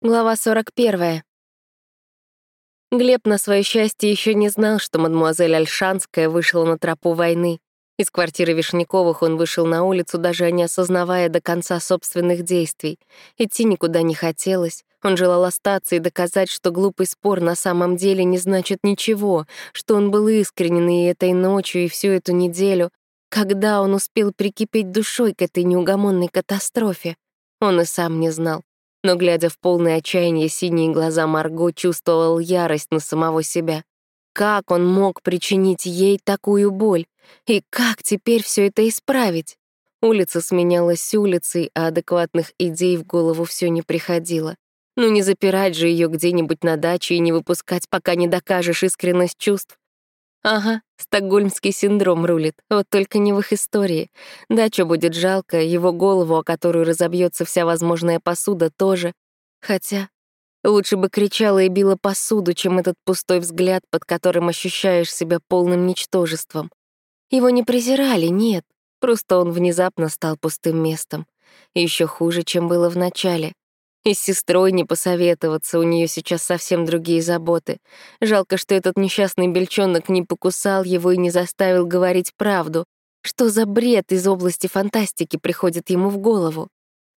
Глава 41. Глеб, на свое счастье, еще не знал, что мадмуазель Альшанская вышла на тропу войны. Из квартиры Вишняковых он вышел на улицу, даже не осознавая до конца собственных действий. Идти никуда не хотелось. Он желал остаться и доказать, что глупый спор на самом деле не значит ничего, что он был искренен и этой ночью, и всю эту неделю. Когда он успел прикипеть душой к этой неугомонной катастрофе? Он и сам не знал но, глядя в полное отчаяние синие глаза Марго, чувствовал ярость на самого себя. Как он мог причинить ей такую боль? И как теперь все это исправить? Улица сменялась улицей, а адекватных идей в голову все не приходило. Ну не запирать же ее где-нибудь на даче и не выпускать, пока не докажешь искренность чувств. Ага, стокгольмский синдром рулит, вот только не в их истории. Дачу будет жалко, его голову, о которую разобьется вся возможная посуда, тоже. Хотя лучше бы кричала и била посуду, чем этот пустой взгляд, под которым ощущаешь себя полным ничтожеством. Его не презирали, нет, просто он внезапно стал пустым местом. Еще хуже, чем было в начале. И с сестрой не посоветоваться, у нее сейчас совсем другие заботы. Жалко, что этот несчастный бельчонок не покусал его и не заставил говорить правду. Что за бред из области фантастики приходит ему в голову?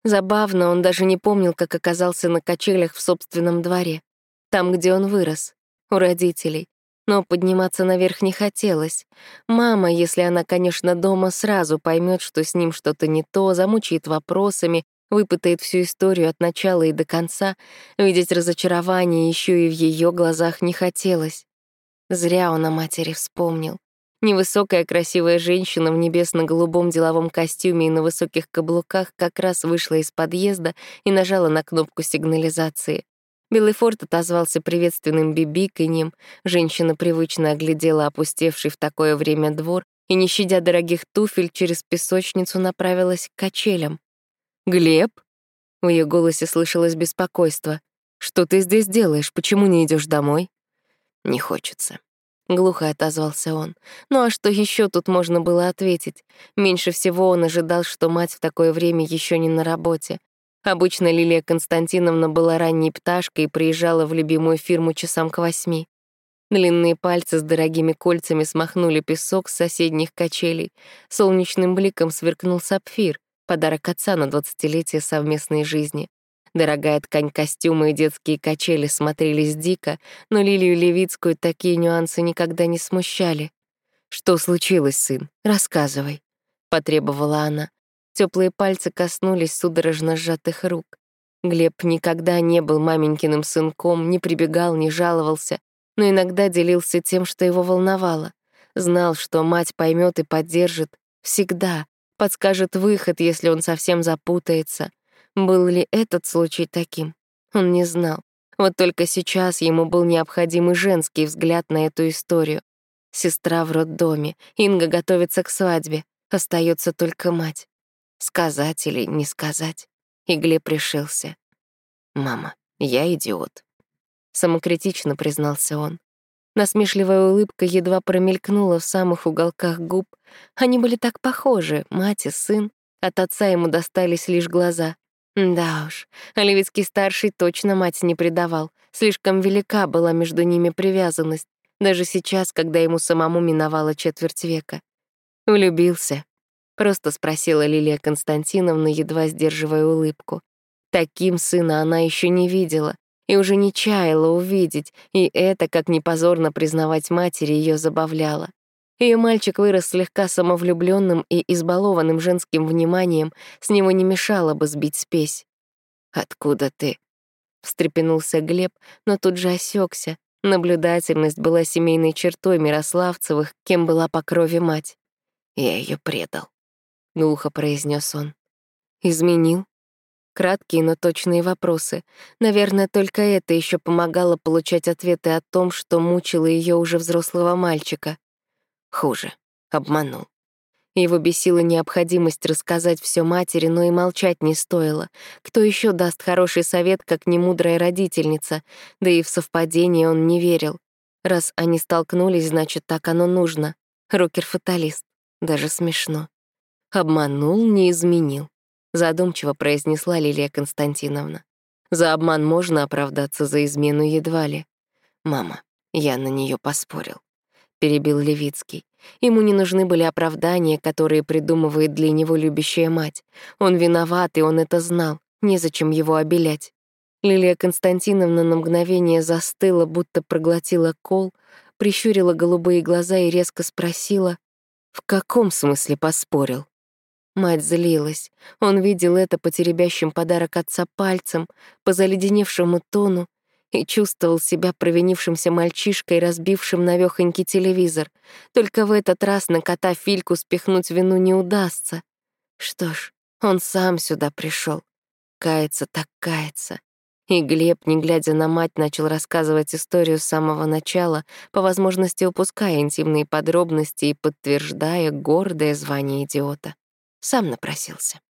Забавно, он даже не помнил, как оказался на качелях в собственном дворе. Там, где он вырос, у родителей. Но подниматься наверх не хотелось. Мама, если она, конечно, дома, сразу поймет, что с ним что-то не то, замучает вопросами, выпытает всю историю от начала и до конца, видеть разочарование еще и в ее глазах не хотелось. Зря он о матери вспомнил. Невысокая красивая женщина в небесно-голубом деловом костюме и на высоких каблуках как раз вышла из подъезда и нажала на кнопку сигнализации. Белый форт отозвался приветственным бибиканьем, женщина привычно оглядела опустевший в такое время двор и, не щадя дорогих туфель, через песочницу направилась к качелям. «Глеб?» В ее голосе слышалось беспокойство. «Что ты здесь делаешь? Почему не идешь домой?» «Не хочется», — глухо отозвался он. Ну а что еще тут можно было ответить? Меньше всего он ожидал, что мать в такое время еще не на работе. Обычно Лилия Константиновна была ранней пташкой и приезжала в любимую фирму часам к восьми. Длинные пальцы с дорогими кольцами смахнули песок с соседних качелей. Солнечным бликом сверкнул сапфир подарок отца на двадцатилетие совместной жизни. Дорогая ткань костюма и детские качели смотрелись дико, но Лилию Левицкую такие нюансы никогда не смущали. «Что случилось, сын? Рассказывай», — потребовала она. Теплые пальцы коснулись судорожно сжатых рук. Глеб никогда не был маменькиным сынком, не прибегал, не жаловался, но иногда делился тем, что его волновало. Знал, что мать поймет и поддержит. Всегда подскажет выход, если он совсем запутается. Был ли этот случай таким? Он не знал. Вот только сейчас ему был необходим и женский взгляд на эту историю. Сестра в роддоме, Инга готовится к свадьбе, остается только мать. Сказать или не сказать? И Глеб решился. «Мама, я идиот», — самокритично признался он. Насмешливая улыбка едва промелькнула в самых уголках губ. Они были так похожи, мать и сын. От отца ему достались лишь глаза. Да уж, Оливицкий-старший точно мать не предавал. Слишком велика была между ними привязанность, даже сейчас, когда ему самому миновало четверть века. «Влюбился?» — просто спросила Лилия Константиновна, едва сдерживая улыбку. Таким сына она еще не видела и уже не чаяла увидеть, и это, как не позорно признавать матери, ее забавляло. Ее мальчик вырос слегка самовлюбленным и избалованным женским вниманием, с него не мешало бы сбить спесь. «Откуда ты?» — встрепенулся Глеб, но тут же осекся. Наблюдательность была семейной чертой Мирославцевых, кем была по крови мать. «Я ее предал», — глухо произнес он. «Изменил?» Краткие, но точные вопросы. Наверное, только это еще помогало получать ответы о том, что мучило ее уже взрослого мальчика. Хуже. Обманул. Его бесила необходимость рассказать все матери, но и молчать не стоило. Кто еще даст хороший совет, как немудрая родительница? Да и в совпадение он не верил. Раз они столкнулись, значит, так оно нужно. Рокер-фаталист. Даже смешно. Обманул, не изменил задумчиво произнесла Лилия Константиновна. За обман можно оправдаться, за измену едва ли. «Мама, я на нее поспорил», — перебил Левицкий. Ему не нужны были оправдания, которые придумывает для него любящая мать. Он виноват, и он это знал. Незачем его обелять. Лилия Константиновна на мгновение застыла, будто проглотила кол, прищурила голубые глаза и резко спросила, «В каком смысле поспорил?» Мать злилась. Он видел это по теребящим подарок отца пальцем, по заледеневшему тону, и чувствовал себя провинившимся мальчишкой, разбившим навёхонький телевизор. Только в этот раз на кота Фильку спихнуть вину не удастся. Что ж, он сам сюда пришел. Кается так кается. И Глеб, не глядя на мать, начал рассказывать историю с самого начала, по возможности упуская интимные подробности и подтверждая гордое звание идиота. Сам напросился.